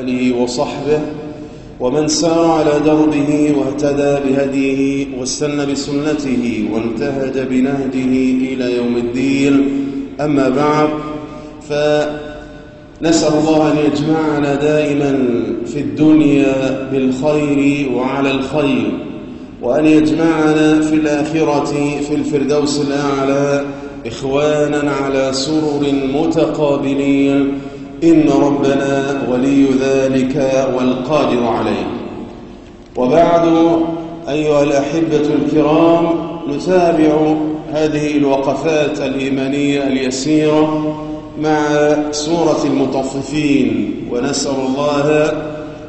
آله وصحبه ومن سار على دربه واهتدى بهديه واستنى بسنته وانتهج بنهجه إلى يوم الدين. أما بعد فنسأل الله أن يجمعنا دائما في الدنيا بالخير وعلى الخير وأن يجمعنا في الآخرة في الفردوس الأعلى إخوانا على سرر متقابلين. إن ربنا ولي ذلك والقادر عليه. وبعد أيها الأحبة الكرام نتابع هذه الوقفات الإيمانية اليسيرة مع سورة المطففين ونسأل الله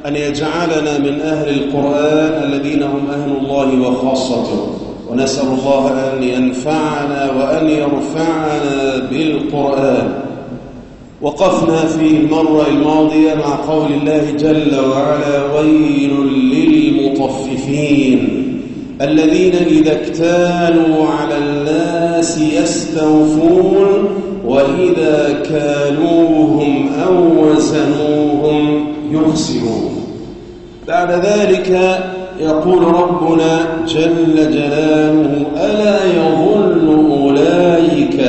أن يجعلنا من أهل القرآن الذين هم أهل الله وخاصته. ونسأل الله أن ينفعنا وأن يرفعنا بالقرآن. وقفنا في المرة الماضية مع قول الله جل وعلا ويل للمطففين الذين إذا اكتالوا على الناس يستوفون وإذا كالوهم أو وزنوهم يخسرون. بعد ذلك يقول ربنا جل جلاله ألا يظن أولئك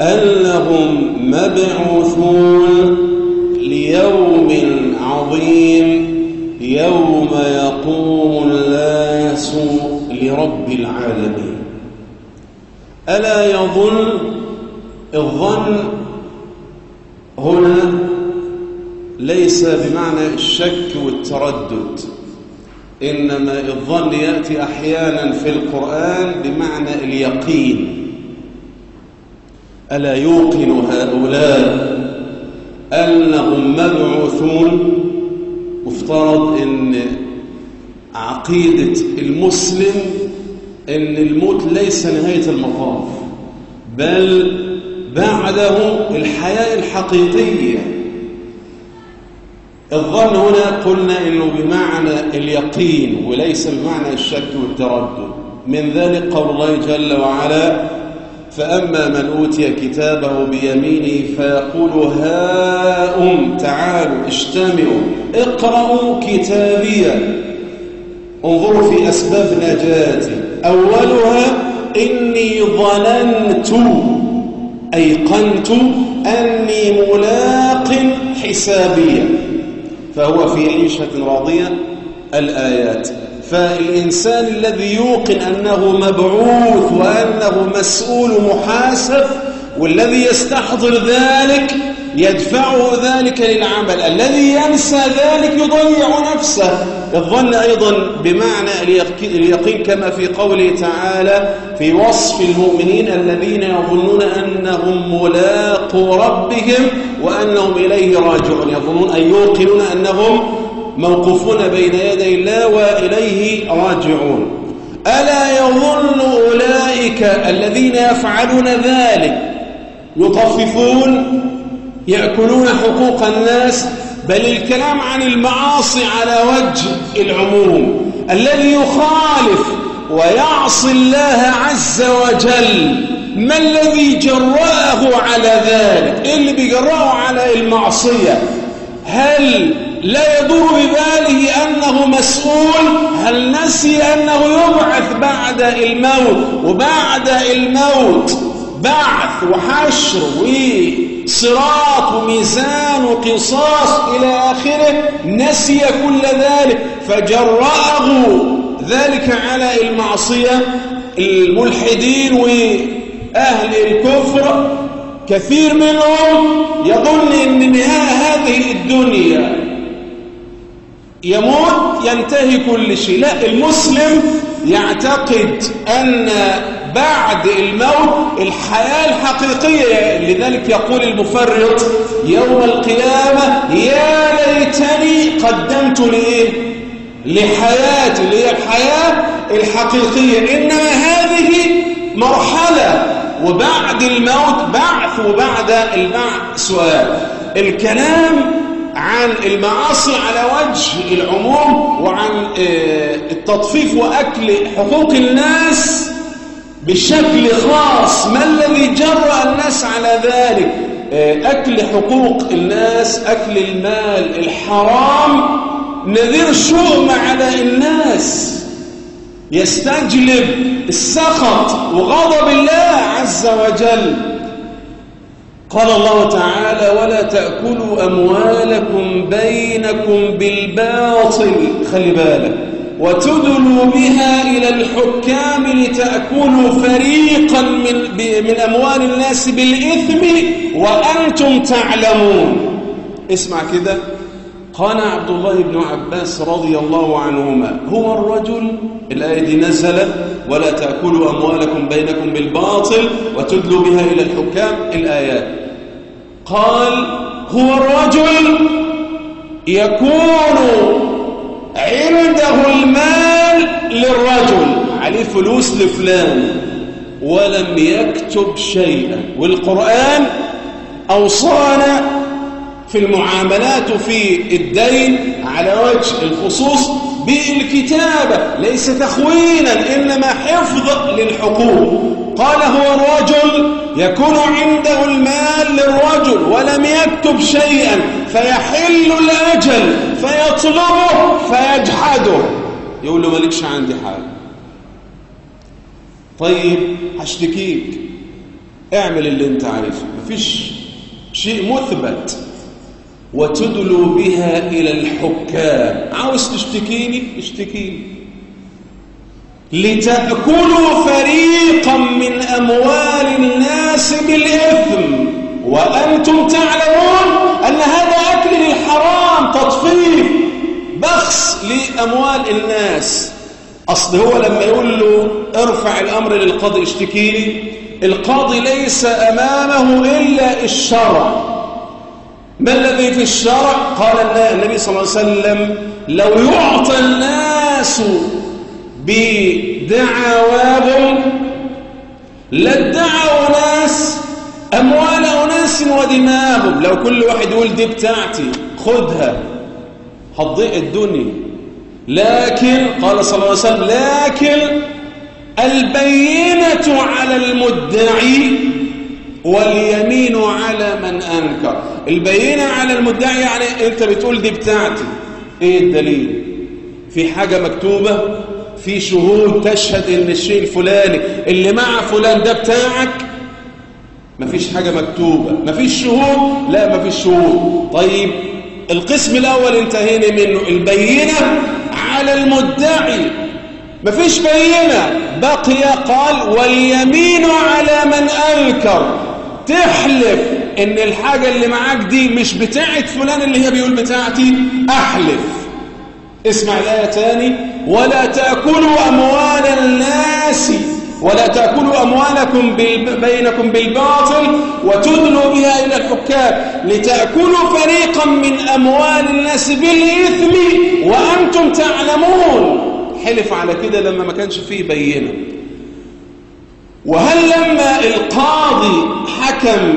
أنهم مبعوثون ليوم عظيم يوم يقوم الناس لرب العالمين. ألا يظن الظن هنا ليس بمعنى الشك والتردد إنما الظن يأتي أحيانا في القرآن بمعنى اليقين. ألا يوقن هؤلاء أنهم مبعوثون؟ مفترض أن عقيدة المسلم أن الموت ليس نهاية المطاف بل بعده الحياة الحقيقية. الظن هنا قلنا أنه بمعنى اليقين وليس بمعنى الشك والتردد. من ذلك قول الله جل وعلا فأما من أوتي كتابه بيمينه فيقول هاؤم تعالوا اجتمعوا اقرأوا كتابيا انظروا في أسباب نجاتي أولها إني ظننت أيقنت أني ملاق حسابيا فهو في عيشة راضية الآيات. فالإنسان الذي يوقن أنه مبعوث وأنه مسؤول محاسب والذي يستحضر ذلك يدفعه ذلك للعمل. الذي ينسى ذلك يضيع نفسه. الظن أيضا بمعنى اليقين كما في قوله تعالى في وصف المؤمنين الذين يظنون أنهم ملاقوا ربهم وأنهم إليه راجعون. يظنون أن يوقنون أنهم موقوفون بين يدي الله وإليه راجعون. ألا يظن أولئك الذين يفعلون ذلك يطففون يأكلون حقوق الناس؟ بل الكلام عن المعاصي على وجه العموم الذي يخالف ويعصي الله عز وجل. ما الذي جرأه على ذلك؟ إيه اللي بيجرأه على المعصية؟ هل لا يدور بباله أنه مسؤول. هل نسي أنه يبعث بعد الموت؟ وبعد الموت بعث وحشر وصراط وميزان وقصاص إلى آخره. نسي كل ذلك فجرأه ذلك على المعصية الملحدين وأهل الكفر. كثير منهم يظن أن نهاية هذه الدنيا يموت ينتهي كل شيء. لا المسلم يعتقد أن بعد الموت الحياة الحقيقية لذلك يقول المفرط يوم القيامة يا ليتني قدمت لإيه؟ لحياتي اللي هي الحياة الحقيقية. إنما هذه مرحلة وبعد الموت بعث وبعد البعث سؤال. الكلام عن المعاصي على وجه العموم وعن التطفيف وأكل حقوق الناس بشكل خاص. ما الذي جرأ الناس على ذلك؟ أكل حقوق الناس أكل المال الحرام. نذير شؤم على الناس. يستجلب السخط وغضب الله عز وجل. قال الله تعالى ولا تأكلوا أموالكم بينكم بالباطل خلي بالك وتدلوا بها إلى الحكام لتأكلوا فريقا من, من أموال الناس بالإثم وأنتم تعلمون. اسمع كده. قال عبد الله بن عباس رضي الله عنهما هو الرجل الآية دي نزلت ولا تأكلوا أموالكم بينكم بالباطل وتدلوا بها إلى الحكام الآيات. قال هو الرجل يكون عنده المال للرجل. عليه فلوس لفلان. ولم يكتب شيئا. والقرآن أوصانا في المعاملات وفي الدين على وجه الخصوص بالكتابة. ليس تخوينا إنما حفظ للحقوق. قال هو الرجل يكون عنده المال للرجل ولم يكتب شيئا فيحل الأجل فيطلبه فيجحده. يقول له مالكش عندي حاجة. طيب هشتكيك. اعمل اللي انت عايزه. مفيش شيء مثبت. وتدلوا بها إلى الحكام. عاوز تشتكيني؟ اشتكيني. لتأكلوا فريقا من أموال الناس بالإثم. وأنتم تعلمون أن هذا أكل للحرام تطفيف بخس لأموال الناس. أصل هو لما يقول له ارفع الأمر للقاضي اشتكيني القاضي ليس أمامه إلا الشرع. ما الذي في الشرع؟ قال النبي صلى الله عليه وسلم لو يعطى الناس بدعواهم لادعوا ناس أموال أناس ودماءهم لو كل واحد يقول دي بتاعتي خدها هتضيع الدنيا. لكن قال صلى الله عليه وسلم لكن البينة على المدعي واليمين على من أنكر. البينة على المدعي يعني أنت بتقول دي بتاعتي. إيه الدليل؟ في حاجة مكتوبة؟ في شهود تشهد إن الشيء الفلاني اللي مع فلان ده بتاعك مفيش حاجة مكتوبة. مفيش شهود؟ لا مفيش شهود. طيب القسم الأول انتهينا منه البينة على المدعي. مفيش بينة. بقي قال واليمين على من أنكر. تحلف إن الحاجة اللي معاك دي مش بتاعت فلان اللي هي بيقول بتاعتي أحلف. اسمع الآية تاني. ولا تأكلوا أموال الناس ولا تأكلوا أموالكم بينكم بالباطل وتدلوا بها إلى الحكام لتأكلوا فريقا من أموال الناس بالإثم وأنتم تعلمون. حلف على كده لما ما كانش فيه بينة. وهل لما القاضي حكم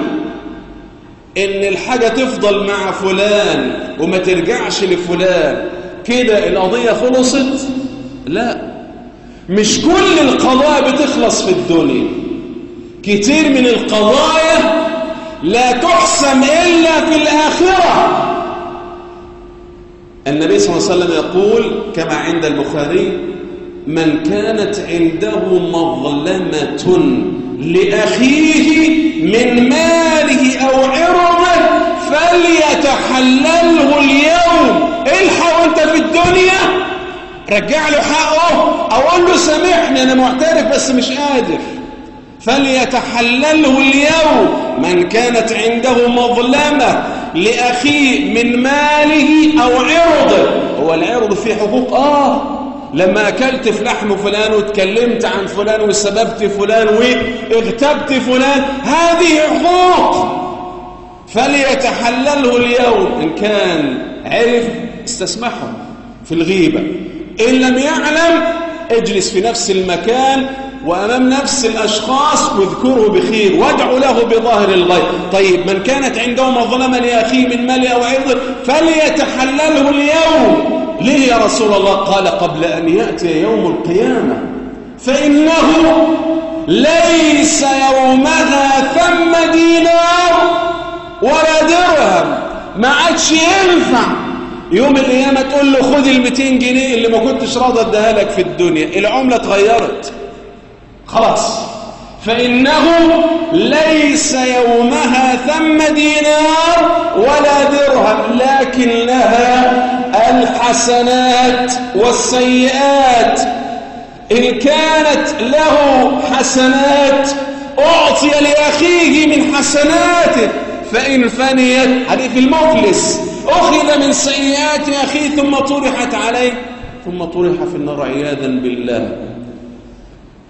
إن الحاجة تفضل مع فلان وما ترجعش لفلان كده القضية خلصت؟ لا. مش كل القضايا بتخلص في الدنيا. كتير من القضايا لا تحسم إلا في الآخرة. النبي صلى الله عليه وسلم يقول كما عند البخاري من كانت عنده مظلمة لأخيه من ماله أو عرضه فليتحلله اليوم الدنيا رجع له حقه أقول له سامحني أنا معترف بس مش قادر. فليتحلله اليوم من كانت عنده مظلمة لأخيه من ماله أو عرضه هو العرض فيه حقوق؟ آه. لما أكلت في لحم فلان واتكلمت عن فلان وسببت فلان واغتبت فلان هذه حقوق. فليتحلله اليوم إن كان عرف استسمحه. في الغيبة. إن لم يعلم اجلس في نفس المكان وأمام نفس الأشخاص واذكره بخير وادعوا له بظاهر الغيب. طيب من كانت عنده مظلمة لأخيه من مال أو عرض فليتحلله اليوم. ليه يا رسول الله؟ قال قبل أن يأتي يوم القيامة. فإنه ليس يومها ثم دينار ولا درهم. ما عادش ينفع. يوم القيامة تقول له خد ال 200 جنيه اللي ما كنتش راضي أديها لك في الدنيا. العملة اتغيرت. خلاص. فإنه ليس يومها ثم دينار ولا درهم لكن لها الحسنات والسيئات. إن كانت له حسنات أعطي لأخيه من حسناته. فإن فنيت حديث المفلس. أخذ من سيئات أخيه ثم طرحت عليه. ثم طرح في النار عياذا بالله.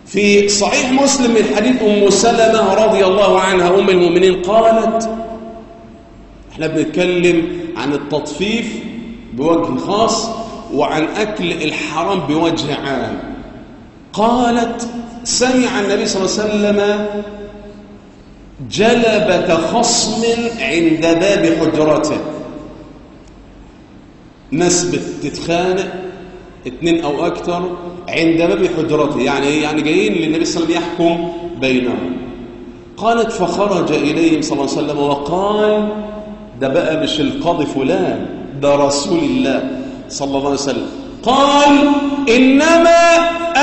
في صحيح مسلم من حديث أم سلمة رضي الله عنها أم المؤمنين قالت إحنا بنتكلم عن التطفيف بوجه خاص وعن أكل الحرام بوجه عام. قالت سمع النبي صلى الله عليه وسلم جلبة خصم عند باب حجرته. ناس بتتخانق اتنين أو أكتر عند باب حجرته. يعني إيه؟ يعني جايين للنبي صلى الله عليه وسلم يحكم بينهم. قالت فخرج إليهم صلى الله عليه وسلم وقال ده بقى مش القاضي فلان ده رسول الله صلى الله عليه وسلم. قال إنما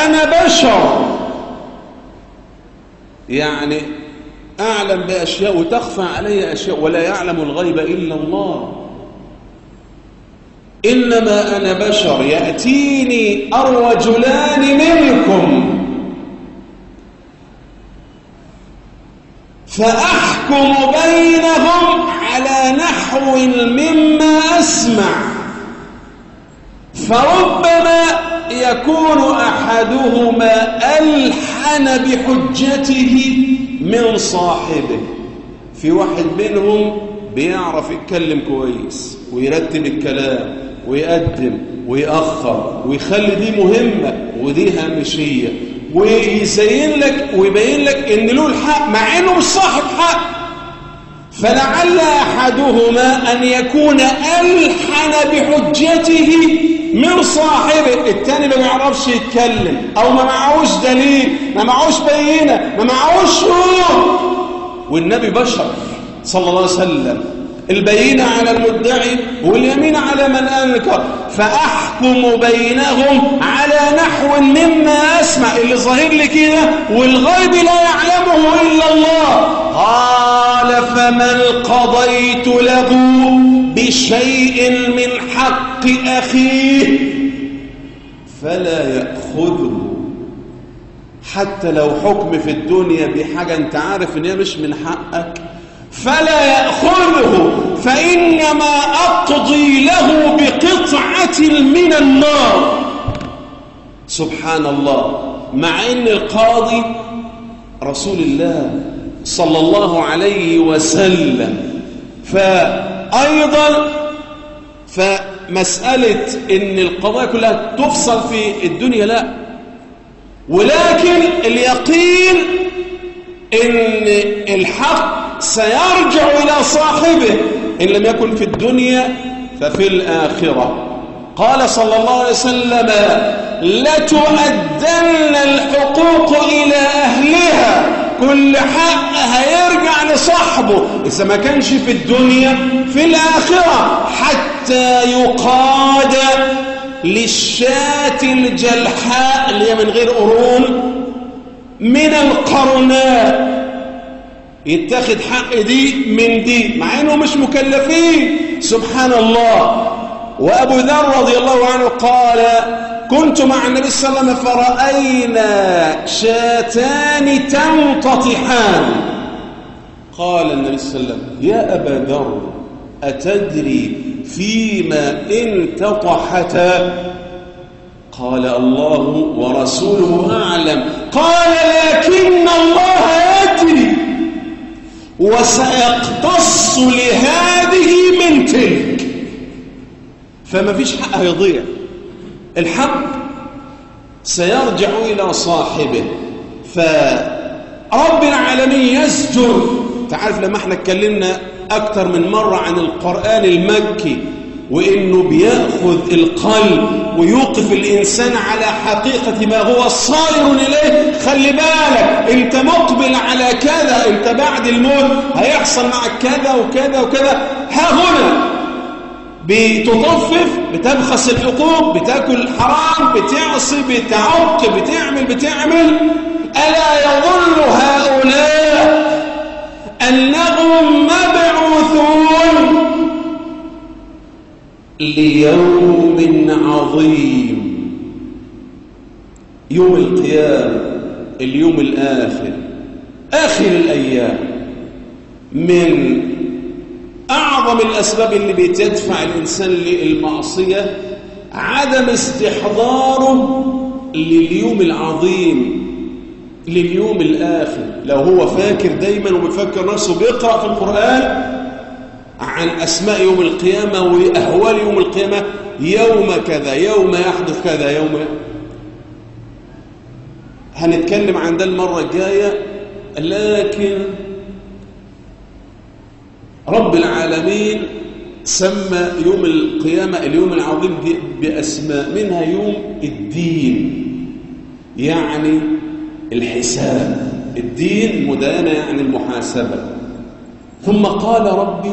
أنا بشر. يعني أعلم بأشياء وتخفى علي أشياء ولا يعلم الغيب إلا الله. إنما أنا بشر يأتيني الرجلان منكم. فأحكم بينهم على نحو مما أسمع. فربما يكون أحدهما ألحن بحجته من صاحبه. في واحد منهم بيعرف يتكلم كويس ويرتب الكلام. ويقدم ويأخر ويخلي دي مهمة ودي هامشية ويزين لك ويبين لك إن له الحق مع إنه مش صاحب حق. فلعل أحدهما أن يكون ألحن بحجته من صاحبه. التاني ما بيعرفش يتكلم أو ما معهوش دليل ما معهوش بينة ما معهوش شهود والنبي بشر صلى الله عليه وسلم البينة على المدعي واليمين على من أنكر. فأحكم بينهم على نحو مما أسمع اللي ظاهر لي كده والغيب لا يعلمه إلا الله. قال فمن قضيت له بشيء من حق أخيه فلا يأخذه. حتى لو حكم في الدنيا بحاجة أنت عارف إن هي مش من حقك. فلا يأخذه فإنما أقضي له بقطعة من النار. سبحان الله مع أن القاضي رسول الله صلى الله عليه وسلم. فأيضا فمسألة أن القضايا كلها تفصل في الدنيا لا. ولكن اليقين أن الحق سيرجع إلى صاحبه. إن لم يكن في الدنيا ففي الآخرة. قال صلى الله عليه وسلم لتؤدن الحقوق إلى أهلها. كل حق هيرجع لصاحبه. إذا ما كانش في الدنيا في الآخرة. حتى يقاد للشاة الجلحاء اللي هي من غير قرون من القرناء. يتاخد حق دي من دي مع انه مش مكلفين. سبحان الله وأبو ذر رضي الله عنه قال كنت مع النبي صلى الله عليه وسلم فرأينا شاتان تنتطحان قال النبي صلى الله عليه وسلم يا أبا ذر أتدري فيما انتطحتا قال الله ورسوله أعلم. قال لكن الله يدري. وسيقتص لهذه من تلك. فما فيش حق هيضيع الحق سيرجع إلى صاحبه. فرب العالمين يسجر. تعرف لما إحنا اتكلمنا أكثر من مرة عن القرآن المكي وإنه بيأخذ القلب ويوقف الإنسان على حقيقة ما هو صائر إليه. خلي بالك أنت مقبل على كذا أنت بعد الموت هيحصل معك كذا وكذا وكذا. ها هنا بتطفف بتبخس الحقوق بتاكل حرام بتعصي بتعق بتعمل بتعمل. ألا يظن هؤلاء أنهم مبعوثون ليوم عظيم. يوم القيامة اليوم الآخر آخر الأيام. من أعظم الأسباب اللي بتدفع الإنسان للمعصية عدم استحضاره لليوم العظيم لليوم الآخر. لو هو فاكر دايما وبيفكر نفسه بيقرأ في القرآن عن أسماء يوم القيامة وأهوال يوم القيامة يوم كذا يوم يحدث كذا يوم هنتكلم عن ده المرة الجاية لكن رب العالمين سمى يوم القيامة اليوم العظيم بأسماء منها يوم الدين يعني الحساب. الدين مدانة يعني المحاسبة. ثم قال ربي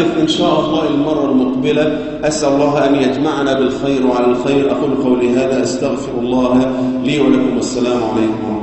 نقف إن شاء الله المرة المقبلة. أسأل الله أن يجمعنا بالخير وعلى الخير. أقول قولي هذا أستغفر الله لي ولكم. والسلام عليكم